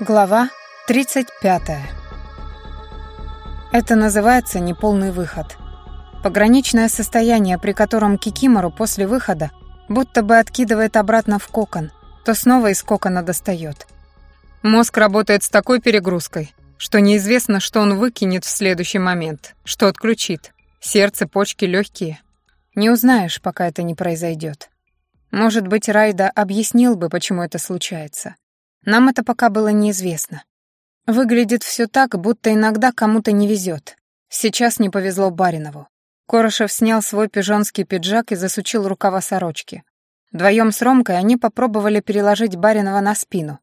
Глава 35. Это называется неполный выход. Пограничное состояние, при котором Кикимору после выхода будто бы откидывает обратно в кокон, то снова из кокона достает. Мозг работает с такой перегрузкой, что неизвестно, что он выкинет в следующий момент, что отключит. Сердце, почки, легкие. Не узнаешь, пока это не произойдет. Может быть, Райда объяснил бы, почему это случается. Нам это пока было неизвестно. Выглядит все так, будто иногда кому-то не везет. Сейчас не повезло Баринову. Корошев снял свой пижонский пиджак и засучил рукава сорочки. Вдвоем с Ромкой они попробовали переложить Баринова на спину.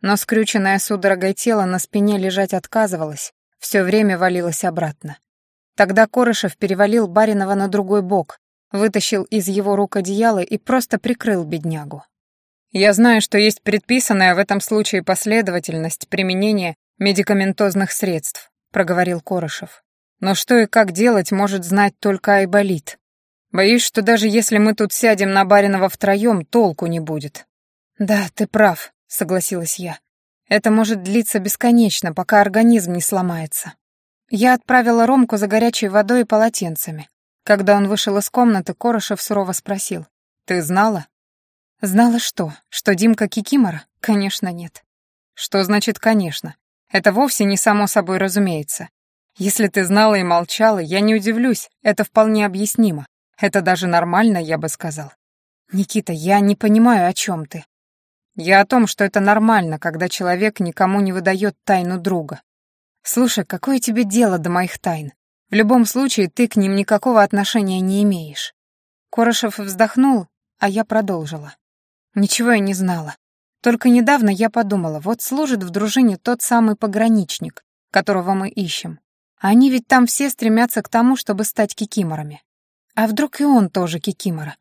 Но скрюченное судорогой тело на спине лежать отказывалось, все время валилось обратно. Тогда Корошев перевалил Баринова на другой бок, вытащил из его рук одеяло и просто прикрыл беднягу. Я знаю, что есть предписанная в этом случае последовательность применения медикаментозных средств, проговорил Корошев. Но что и как делать, может знать только Айболит. Боюсь, что даже если мы тут сядем на Баринова втроем, толку не будет. Да, ты прав, согласилась я. Это может длиться бесконечно, пока организм не сломается. Я отправила Ромку за горячей водой и полотенцами. Когда он вышел из комнаты, Корошев сурово спросил. «Ты знала?» Знала что? Что Димка Кикимора? Конечно, нет. Что значит «конечно»? Это вовсе не само собой разумеется. Если ты знала и молчала, я не удивлюсь, это вполне объяснимо. Это даже нормально, я бы сказал. Никита, я не понимаю, о чем ты. Я о том, что это нормально, когда человек никому не выдает тайну друга. Слушай, какое тебе дело до моих тайн? В любом случае, ты к ним никакого отношения не имеешь. Корошев вздохнул, а я продолжила. Ничего я не знала. Только недавно я подумала, вот служит в дружине тот самый пограничник, которого мы ищем. Они ведь там все стремятся к тому, чтобы стать кикиморами. А вдруг и он тоже кикимора?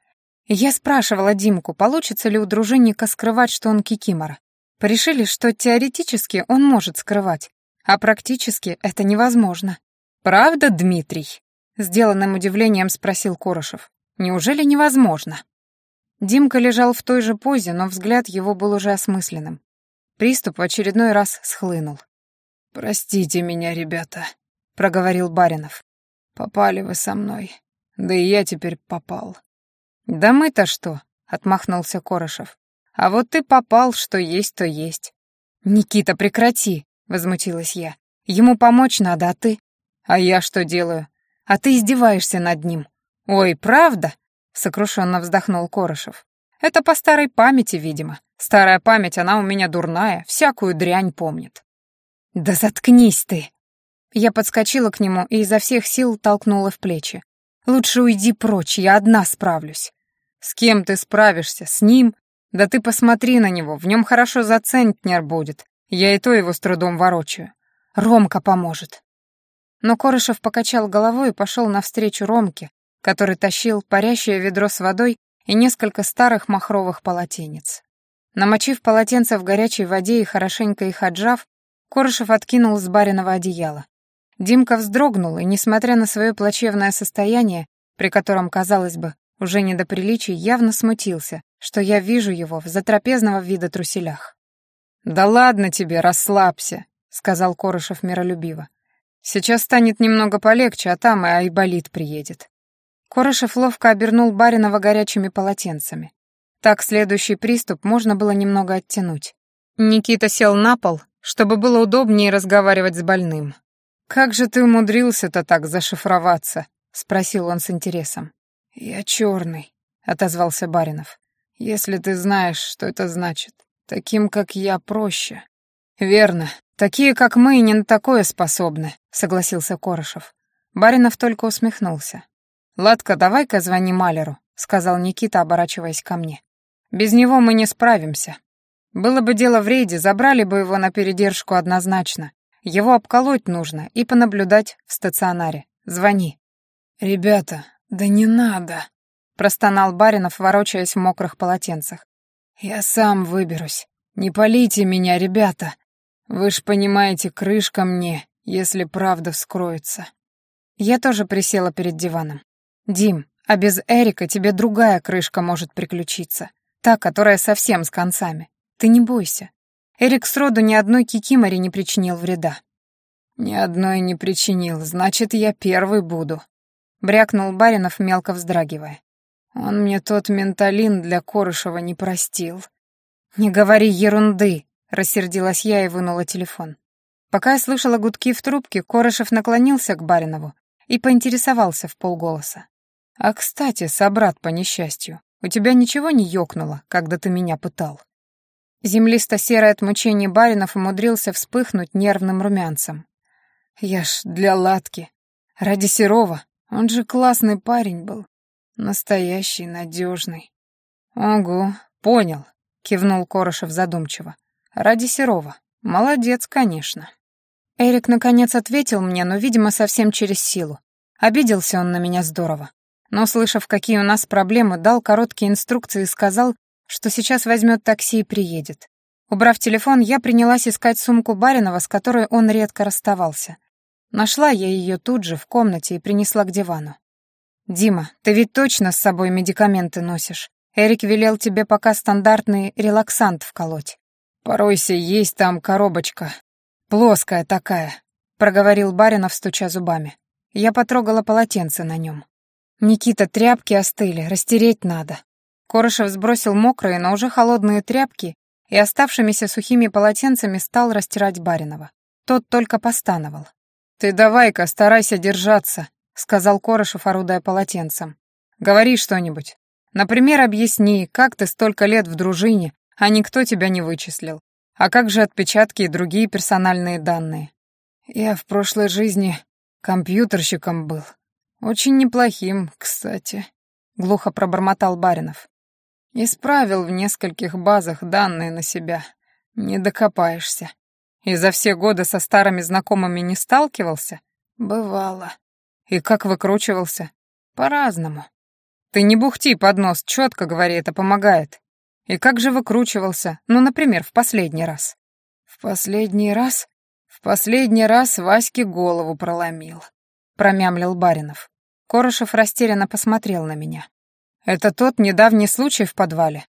я спрашивала Димку, получится ли у дружинника скрывать, что он кикимора. Порешили, что теоретически он может скрывать, а практически это невозможно. «Правда, Дмитрий?» — сделанным удивлением спросил Корошев. «Неужели невозможно?» Димка лежал в той же позе, но взгляд его был уже осмысленным. Приступ в очередной раз схлынул. «Простите меня, ребята», — проговорил Баринов. «Попали вы со мной. Да и я теперь попал». «Да мы-то что?» — отмахнулся Корошев. «А вот ты попал, что есть, то есть». «Никита, прекрати!» — возмутилась я. «Ему помочь надо, а ты...» «А я что делаю?» «А ты издеваешься над ним». «Ой, правда?» Сокрушенно вздохнул Корошев. Это по старой памяти, видимо. Старая память, она у меня дурная, всякую дрянь помнит. Да заткнись ты. Я подскочила к нему и изо всех сил толкнула в плечи. Лучше уйди прочь, я одна справлюсь. С кем ты справишься? С ним? Да ты посмотри на него, в нем хорошо за центнер будет. Я и то его с трудом ворочаю. Ромка поможет. Но Корошев покачал головой и пошел навстречу Ромке, который тащил парящее ведро с водой и несколько старых махровых полотенец. Намочив полотенце в горячей воде и хорошенько их отжав, Корышев откинул с бариного одеяла. Димка вздрогнул и, несмотря на свое плачевное состояние, при котором, казалось бы, уже не до приличий, явно смутился, что я вижу его в затрапезного вида труселях. «Да ладно тебе, расслабься», — сказал Корышев миролюбиво. «Сейчас станет немного полегче, а там и Айболит приедет». Корошев ловко обернул Баринова горячими полотенцами. Так следующий приступ можно было немного оттянуть. Никита сел на пол, чтобы было удобнее разговаривать с больным. «Как же ты умудрился-то так зашифроваться?» — спросил он с интересом. «Я черный», — отозвался Баринов. «Если ты знаешь, что это значит. Таким, как я, проще». «Верно. Такие, как мы, не на такое способны», — согласился Корошев. Баринов только усмехнулся. «Ладка, давай-ка звони Малеру», — сказал Никита, оборачиваясь ко мне. «Без него мы не справимся. Было бы дело в рейде, забрали бы его на передержку однозначно. Его обколоть нужно и понаблюдать в стационаре. Звони». «Ребята, да не надо», — простонал Баринов, ворочаясь в мокрых полотенцах. «Я сам выберусь. Не полите меня, ребята. Вы ж понимаете, крышка мне, если правда вскроется». Я тоже присела перед диваном. «Дим, а без Эрика тебе другая крышка может приключиться. Та, которая совсем с концами. Ты не бойся». Эрик сроду ни одной кикиморе не причинил вреда. «Ни одной не причинил, значит, я первый буду», — брякнул Баринов, мелко вздрагивая. «Он мне тот менталин для Корышева не простил». «Не говори ерунды», — рассердилась я и вынула телефон. Пока я слышала гудки в трубке, Корышев наклонился к Баринову и поинтересовался в полголоса. «А, кстати, собрат по несчастью, у тебя ничего не ёкнуло, когда ты меня пытал?» Землисто-серый от мучений Баринов умудрился вспыхнуть нервным румянцем. «Я ж для Латки. Ради Серова. Он же классный парень был. Настоящий, надежный. «Ого, понял», — кивнул Корошев задумчиво. «Ради Серова. Молодец, конечно». Эрик наконец ответил мне, но, видимо, совсем через силу. Обиделся он на меня здорово. Но, услышав, какие у нас проблемы, дал короткие инструкции и сказал, что сейчас возьмет такси и приедет. Убрав телефон, я принялась искать сумку Баринова, с которой он редко расставался. Нашла я ее тут же, в комнате, и принесла к дивану. «Дима, ты ведь точно с собой медикаменты носишь? Эрик велел тебе пока стандартный релаксант вколоть». «Поройся, есть там коробочка. Плоская такая», — проговорил Баринов, стуча зубами. Я потрогала полотенце на нем. «Никита, тряпки остыли, растереть надо». Корошев сбросил мокрые, но уже холодные тряпки и оставшимися сухими полотенцами стал растирать Баринова. Тот только постановал. «Ты давай-ка старайся держаться», — сказал Корошев, орудая полотенцем. «Говори что-нибудь. Например, объясни, как ты столько лет в дружине, а никто тебя не вычислил. А как же отпечатки и другие персональные данные? Я в прошлой жизни компьютерщиком был. Очень неплохим, кстати», — глухо пробормотал Баринов. «Исправил в нескольких базах данные на себя. Не докопаешься. И за все годы со старыми знакомыми не сталкивался? Бывало. И как выкручивался? По-разному. Ты не бухти под нос, четко говори, это помогает. И как же выкручивался? Ну, например, в последний раз. В последний раз? В последний раз Ваське голову проломил. Промямлил Баринов. Корошев растерянно посмотрел на меня. Это тот недавний случай в подвале?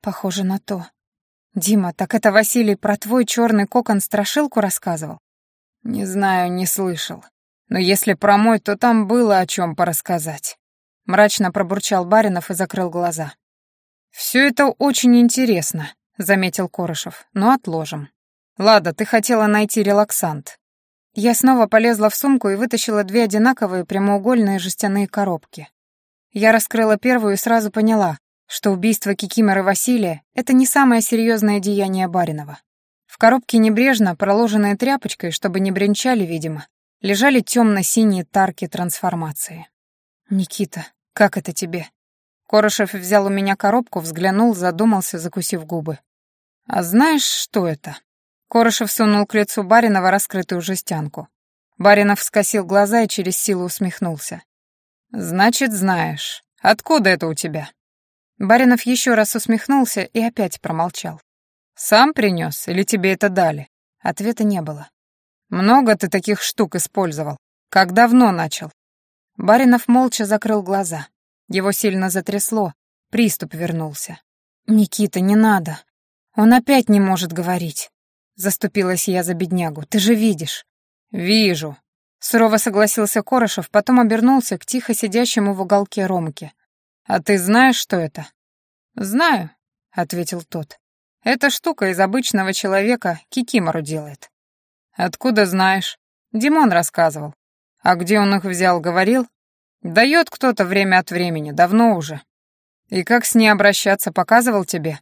Похоже на то. «Дима, так это Василий про твой черный кокон страшилку рассказывал?» «Не знаю, не слышал. Но если про мой, то там было о чем порассказать». Мрачно пробурчал Баринов и закрыл глаза. «Все это очень интересно», — заметил Корошев, — «но отложим. Лада, ты хотела найти релаксант». Я снова полезла в сумку и вытащила две одинаковые прямоугольные жестяные коробки. Я раскрыла первую и сразу поняла, что убийство Кикимора Василия — это не самое серьезное деяние Баринова. В коробке небрежно, проложенной тряпочкой, чтобы не бренчали, видимо, лежали темно-синие тарки трансформации. «Никита, как это тебе?» Корошев взял у меня коробку, взглянул, задумался, закусив губы. «А знаешь, что это?» Корошев сунул к лицу Баринова раскрытую жестянку. Баринов скосил глаза и через силу усмехнулся. «Значит, знаешь. Откуда это у тебя?» Баринов еще раз усмехнулся и опять промолчал. «Сам принес или тебе это дали?» Ответа не было. «Много ты таких штук использовал? Как давно начал?» Баринов молча закрыл глаза. Его сильно затрясло, приступ вернулся. «Никита, не надо. Он опять не может говорить». Заступилась я за беднягу. «Ты же видишь». «Вижу». Сурово согласился Корошев, потом обернулся к тихо сидящему в уголке Ромке. «А ты знаешь, что это?» «Знаю», — ответил тот. «Эта штука из обычного человека кикимору делает». «Откуда знаешь?» «Димон рассказывал». «А где он их взял, говорил?» «Дает кто-то время от времени, давно уже». «И как с ней обращаться, показывал тебе?»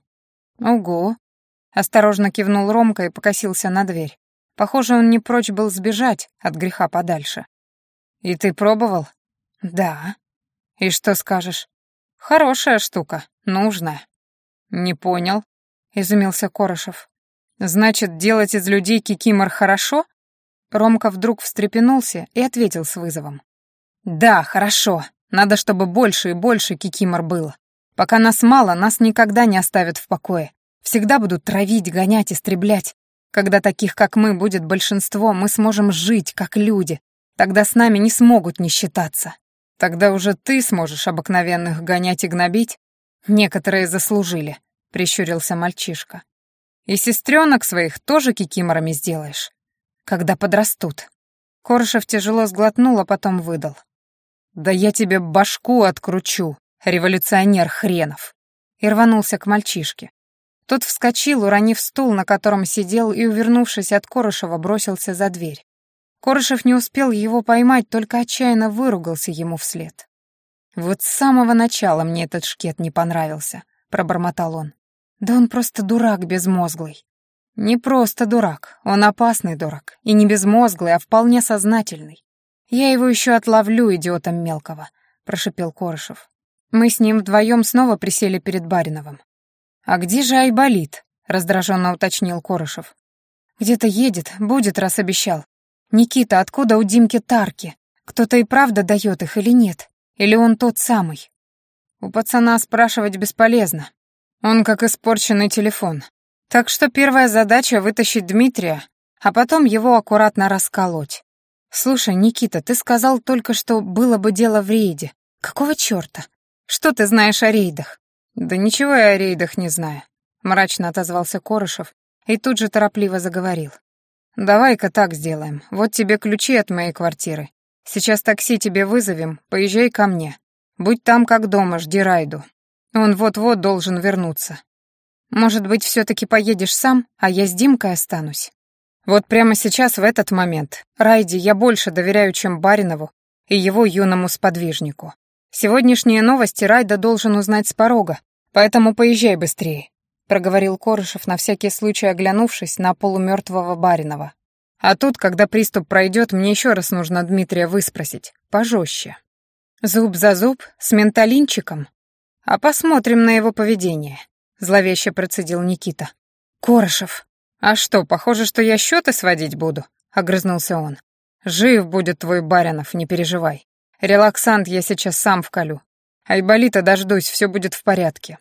«Ого!» — осторожно кивнул Ромка и покосился на дверь. Похоже, он не прочь был сбежать от греха подальше. «И ты пробовал?» «Да». «И что скажешь?» Хорошая штука, нужная. Не понял, изумился Корошев. Значит, делать из людей кикимор хорошо? Ромка вдруг встрепенулся и ответил с вызовом. Да, хорошо. Надо, чтобы больше и больше кикимор было. Пока нас мало, нас никогда не оставят в покое. Всегда будут травить, гонять, истреблять. Когда таких, как мы, будет большинство, мы сможем жить, как люди. Тогда с нами не смогут не считаться. Тогда уже ты сможешь обыкновенных гонять и гнобить? Некоторые заслужили, прищурился мальчишка. И сестренок своих тоже кикиморами сделаешь. Когда подрастут. Коршев тяжело сглотнул, а потом выдал. «Да я тебе башку откручу, революционер хренов!» И рванулся к мальчишке. Тот вскочил, уронив стул, на котором сидел, и, увернувшись от Корышева, бросился за дверь. Корышев не успел его поймать, только отчаянно выругался ему вслед. «Вот с самого начала мне этот шкет не понравился», — пробормотал он. «Да он просто дурак безмозглый». «Не просто дурак, он опасный дурак, и не безмозглый, а вполне сознательный. Я его еще отловлю, идиотом мелкого», — прошипел Корышев. Мы с ним вдвоем снова присели перед Бариновым. «А где же Айболит?» — раздраженно уточнил Корышев. «Где-то едет, будет, раз обещал. Никита, откуда у Димки тарки? Кто-то и правда дает их или нет? Или он тот самый?» У пацана спрашивать бесполезно. Он как испорченный телефон. Так что первая задача — вытащить Дмитрия, а потом его аккуратно расколоть. «Слушай, Никита, ты сказал только, что было бы дело в рейде. Какого чёрта? Что ты знаешь о рейдах?» «Да ничего я о рейдах не знаю», — мрачно отозвался Корышев и тут же торопливо заговорил. «Давай-ка так сделаем. Вот тебе ключи от моей квартиры. Сейчас такси тебе вызовем, поезжай ко мне. Будь там как дома, жди Райду. Он вот-вот должен вернуться. Может быть, все-таки поедешь сам, а я с Димкой останусь? Вот прямо сейчас, в этот момент, Райди я больше доверяю, чем Баринову и его юному сподвижнику. Сегодняшние новости Райда должен узнать с порога, поэтому поезжай быстрее», — проговорил Корышев, на всякий случай оглянувшись на полумертвого Баринова. «А тут, когда приступ пройдет, мне еще раз нужно Дмитрия выспросить, пожестче. Зуб за зуб, с менталинчиком? А посмотрим на его поведение. — зловеще процедил Никита. «Корышев». «А что, похоже, что я счеты сводить буду?» — огрызнулся он. «Жив будет твой Баринов, не переживай. Релаксант я сейчас сам вколю. Айболита дождусь, все будет в порядке».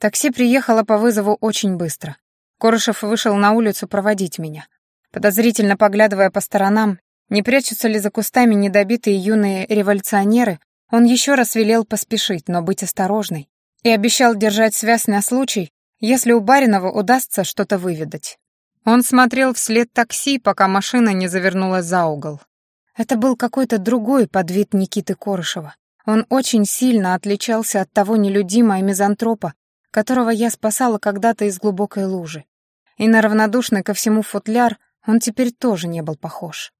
Такси приехало по вызову очень быстро. Корышев вышел на улицу проводить меня. Подозрительно поглядывая по сторонам, не прячутся ли за кустами недобитые юные революционеры, он еще раз велел поспешить, но быть осторожной, и обещал держать связь на случай, если у Баринова удастся что-то выведать. Он смотрел вслед такси, пока машина не завернула за угол. Это был какой-то другой подвид Никиты Корышева. Он очень сильно отличался от того нелюдима и мизантропа, которого я спасала когда-то из глубокой лужи. И на равнодушный ко всему футляр он теперь тоже не был похож.